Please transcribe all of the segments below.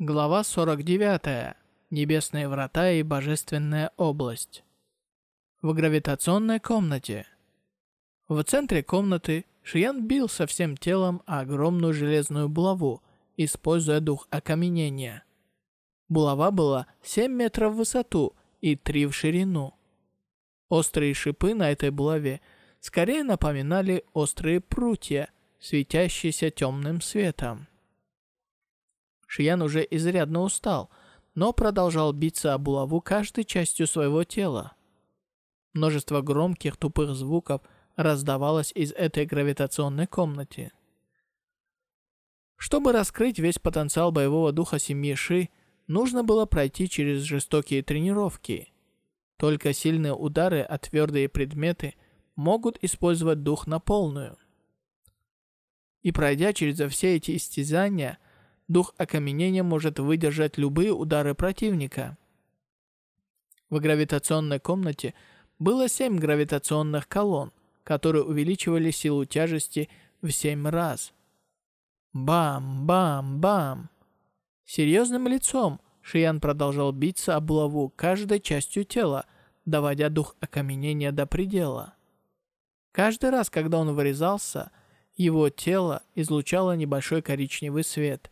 Глава 49. Небесные врата и божественная область. В гравитационной комнате. В центре комнаты Шиян бил со всем телом огромную железную булаву, используя дух окаменения. Булава была 7 метров в высоту и 3 в ширину. Острые шипы на этой булаве скорее напоминали острые прутья, светящиеся темным светом. Шиян уже изрядно устал, но продолжал биться об булаву каждой частью своего тела. Множество громких тупых звуков раздавалось из этой гравитационной комнаты. Чтобы раскрыть весь потенциал боевого духа семьи Ши, нужно было пройти через жестокие тренировки. Только сильные удары от твердые предметы могут использовать дух на полную. И пройдя через все эти истязания, дух окаменения может выдержать любые удары противника. В гравитационной комнате было семь гравитационных колонн, которые увеличивали силу тяжести в семь раз. Бам-бам-бам! Серьезным лицом Шиян продолжал биться об булаву каждой частью тела, доводя дух окаменения до предела. Каждый раз, когда он вырезался, его тело излучало небольшой коричневый свет.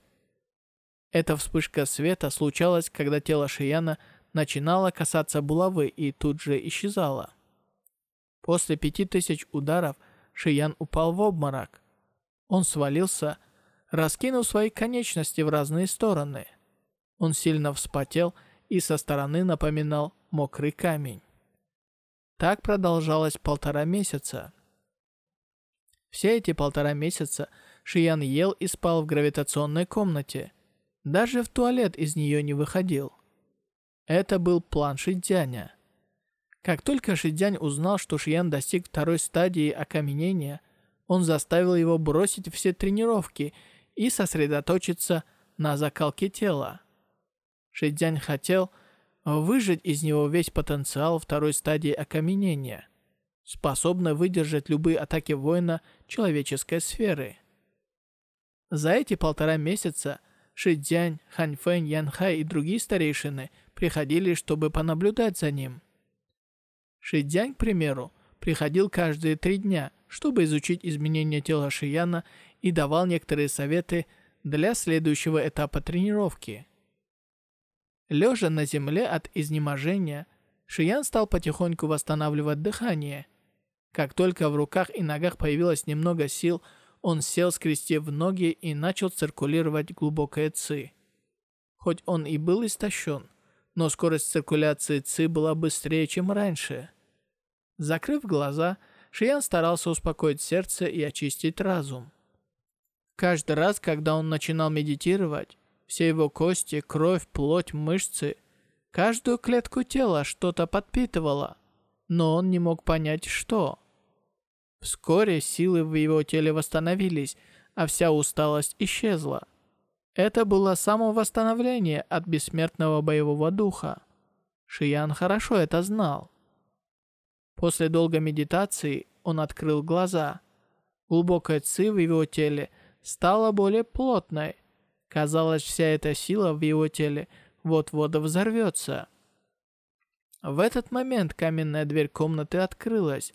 Эта вспышка света случалась, когда тело Шияна начинало касаться булавы и тут же исчезало. После пяти тысяч ударов Шиян упал в обморок. Он свалился, раскинув свои конечности в разные стороны. Он сильно вспотел и со стороны напоминал мокрый камень. Так продолжалось полтора месяца. Все эти полтора месяца Шиян ел и спал в гравитационной комнате – даже в туалет из нее не выходил. Это был план Шидзяня. Как только Шидзянь узнал, что Шиян достиг второй стадии окаменения, он заставил его бросить все тренировки и сосредоточиться на закалке тела. Шидзянь хотел выжать из него весь потенциал второй стадии окаменения, способный выдержать любые атаки воина человеческой сферы. За эти полтора месяца – Шидзянь, Ханьфэнь, Янхай и другие старейшины приходили, чтобы понаблюдать за ним. Шидзянь, к примеру, приходил каждые три дня, чтобы изучить изменения тела Шияна и давал некоторые советы для следующего этапа тренировки. Лежа на земле от изнеможения, Шиян стал потихоньку восстанавливать дыхание. Как только в руках и ногах появилось немного сил, он сел, скрестив ноги, и начал циркулировать глубокое ци. Хоть он и был истощен, но скорость циркуляции ци была быстрее, чем раньше. Закрыв глаза, Шиян старался успокоить сердце и очистить разум. Каждый раз, когда он начинал медитировать, все его кости, кровь, плоть, мышцы, каждую клетку тела что-то подпитывало, но он не мог понять, что. Вскоре силы в его теле восстановились, а вся усталость исчезла. Это было самовосстановление от бессмертного боевого духа. Шиян хорошо это знал. После долгой медитации он открыл глаза. Глубокая ци в его теле стала более плотной. Казалось, вся эта сила в его теле вот-вот взорвется. В этот момент каменная дверь комнаты открылась,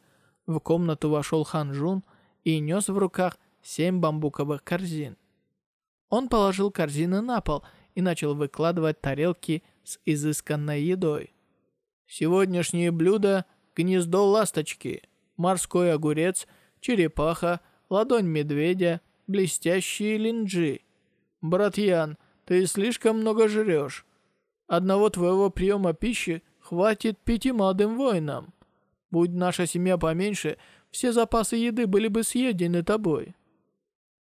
в комнату вошел Хан Жун и нес в руках семь бамбуковых корзин. Он положил корзины на пол и начал выкладывать тарелки с изысканной едой. Сегодняшние блюда – гнездо ласточки, морской огурец, черепаха, ладонь медведя, блестящие линджи. Брат Ян, ты слишком много жрешь. Одного твоего приема пищи хватит пяти молодым воинам. Будь наша семья поменьше, все запасы еды были бы съедены тобой».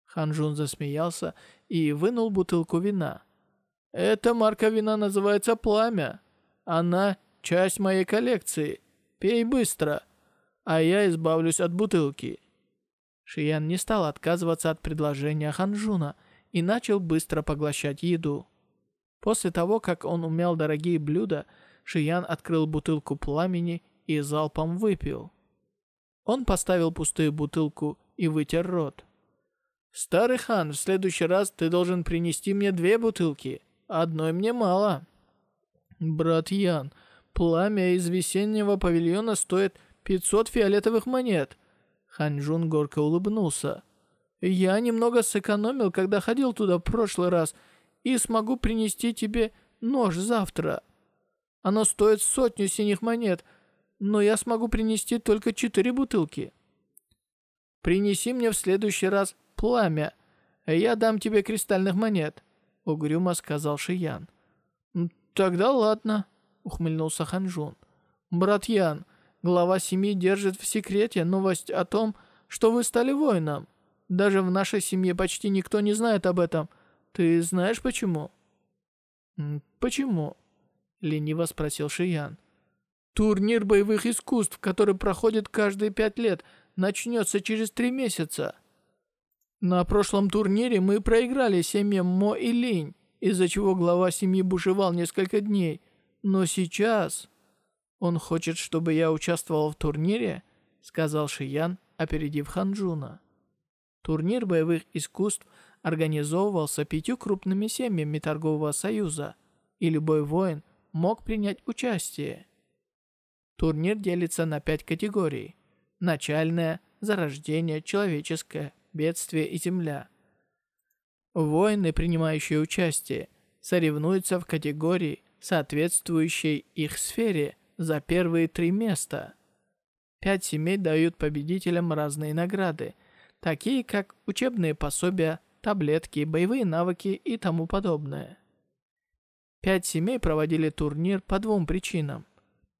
Ханжун засмеялся и вынул бутылку вина. «Эта марка вина называется «Пламя». Она — часть моей коллекции. Пей быстро, а я избавлюсь от бутылки». Шиян не стал отказываться от предложения Ханжуна и начал быстро поглощать еду. После того, как он умял дорогие блюда, Шиян открыл бутылку пламени и залпом выпил. Он поставил пустую бутылку и вытер рот. «Старый хан, в следующий раз ты должен принести мне две бутылки. Одной мне мало. Брат Ян, пламя из весеннего павильона стоит 500 фиолетовых монет. Ханжун горько улыбнулся. Я немного сэкономил, когда ходил туда в прошлый раз, и смогу принести тебе нож завтра. Оно стоит сотню синих монет, но я смогу принести только четыре бутылки. Принеси мне в следующий раз пламя, а я дам тебе кристальных монет», — угрюмо сказал Шиян. «Тогда ладно», — ухмыльнулся Ханжун. «Брат Ян, глава семьи держит в секрете новость о том, что вы стали воином. Даже в нашей семье почти никто не знает об этом. Ты знаешь почему?» «Почему?» — лениво спросил Шиян. «Турнир боевых искусств, который проходит каждые пять лет, начнется через три месяца. На прошлом турнире мы проиграли семьям Мо и Линь, из-за чего глава семьи бушевал несколько дней. Но сейчас... Он хочет, чтобы я участвовал в турнире?» — сказал Шиян, опередив Ханджуна. Турнир боевых искусств организовывался пятью крупными семьями торгового союза, и любой воин мог принять участие. Турнир делится на пять категорий. Начальная, зарождение, человеческое, бедствие и земля. Воины, принимающие участие, соревнуются в категории, соответствующей их сфере, за первые три места. Пять семей дают победителям разные награды, такие как учебные пособия, таблетки, боевые навыки и тому подобное. Пять семей проводили турнир по двум причинам.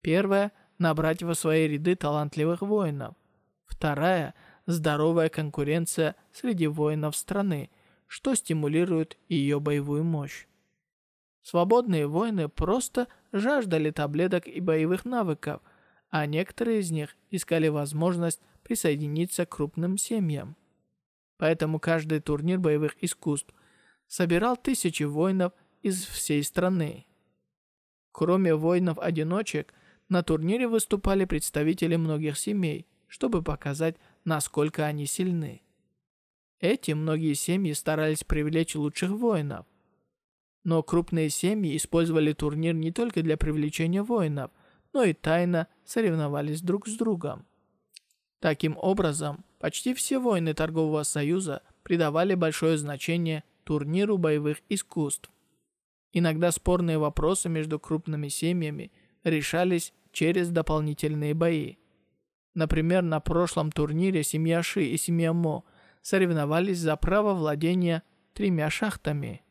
Первая – набрать во свои ряды талантливых воинов. Вторая – здоровая конкуренция среди воинов страны, что стимулирует ее боевую мощь. Свободные воины просто жаждали таблеток и боевых навыков, а некоторые из них искали возможность присоединиться к крупным семьям. Поэтому каждый турнир боевых искусств собирал тысячи воинов из всей страны. Кроме воинов-одиночек, на турнире выступали представители многих семей, чтобы показать насколько они сильны. Эти многие семьи старались привлечь лучших воинов. Но крупные семьи использовали турнир не только для привлечения воинов, но и тайно соревновались друг с другом. Таким образом, почти все воины торгового союза придавали большое значение турниру боевых искусств. Иногда спорные вопросы между крупными семьями решались через дополнительные бои. Например, на прошлом турнире семья Ши и семья Мо соревновались за право владения тремя шахтами.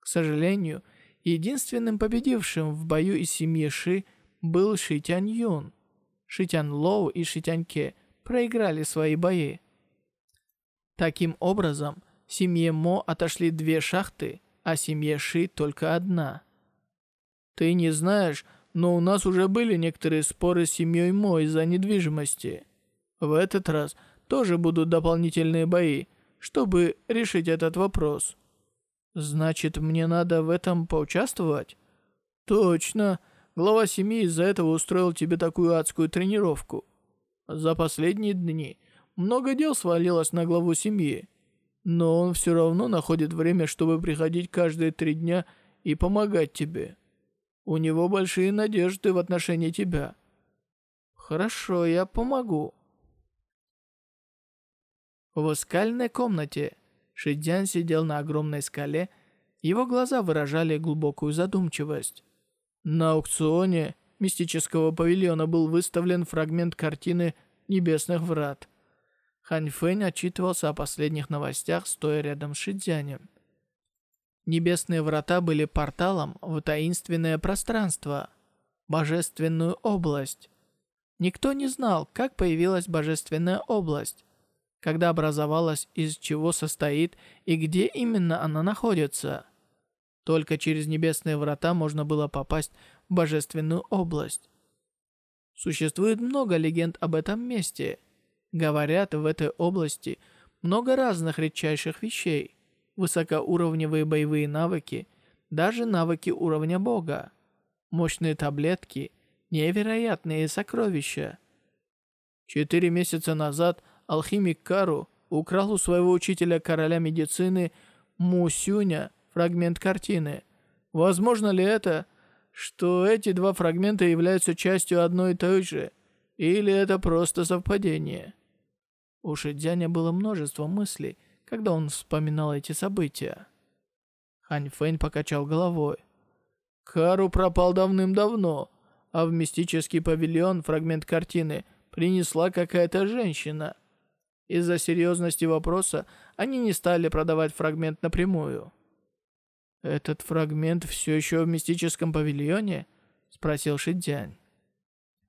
К сожалению, единственным победившим в бою из семьи Ши был Ши Тянь Юн. Ши Тянь Лоу и Ши Тянь Ке проиграли свои бои. Таким образом, семье Мо отошли две шахты, а семье Ши только одна. Ты не знаешь, но у нас уже были некоторые споры с семьей Мо из-за недвижимости. В этот раз тоже будут дополнительные бои, чтобы решить этот вопрос. Значит, мне надо в этом поучаствовать? Точно. Глава семьи из-за этого устроил тебе такую адскую тренировку. За последние дни много дел свалилось на главу семьи. Но он все равно находит время, чтобы приходить каждые три дня и помогать тебе. У него большие надежды в отношении тебя. Хорошо, я помогу. В скальной комнате Шидзян сидел на огромной скале, его глаза выражали глубокую задумчивость. На аукционе мистического павильона был выставлен фрагмент картины «Небесных врат». Хань Фэнь отчитывался о последних новостях, стоя рядом с Шидзянем. Небесные врата были порталом в таинственное пространство, божественную область. Никто не знал, как появилась божественная область, когда образовалась, из чего состоит и где именно она находится. Только через небесные врата можно было попасть в божественную область. Существует много легенд об этом месте. Говорят, в этой области много разных редчайших вещей высокоуровневые боевые навыки, даже навыки уровня бога, мощные таблетки, невероятные сокровища. Четыре месяца назад алхимик Кару украл у своего учителя короля медицины Му Сюня фрагмент картины. Возможно ли это, что эти два фрагмента являются частью одной и той же, или это просто совпадение? У Шидзяня было множество мыслей, когда он вспоминал эти события. Хань Фэнь покачал головой. Кару пропал давным-давно, а в мистический павильон фрагмент картины принесла какая-то женщина. Из-за серьезности вопроса они не стали продавать фрагмент напрямую. «Этот фрагмент все еще в мистическом павильоне?» — спросил Шидзянь.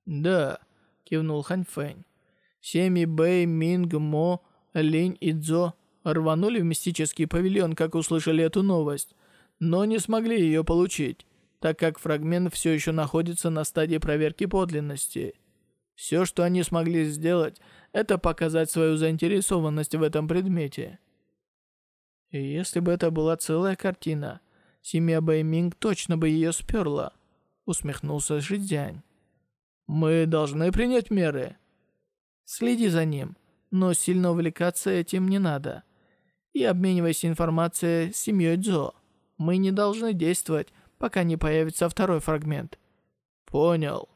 «Да», — кивнул Хань Фэнь. Семьи Бэй, Минг, Мо, Линь и Цзо рванули в мистический павильон, как услышали эту новость, но не смогли ее получить, так как фрагмент все еще находится на стадии проверки подлинности. Все, что они смогли сделать, это показать свою заинтересованность в этом предмете. И если бы это была целая картина, семья Бэйминг точно бы ее сперла, усмехнулся Жидзянь. Мы должны принять меры. Следи за ним, но сильно увлекаться этим не надо. И обменивайся информацией с семьей Дзо. Мы не должны действовать, пока не появится второй фрагмент. Понял.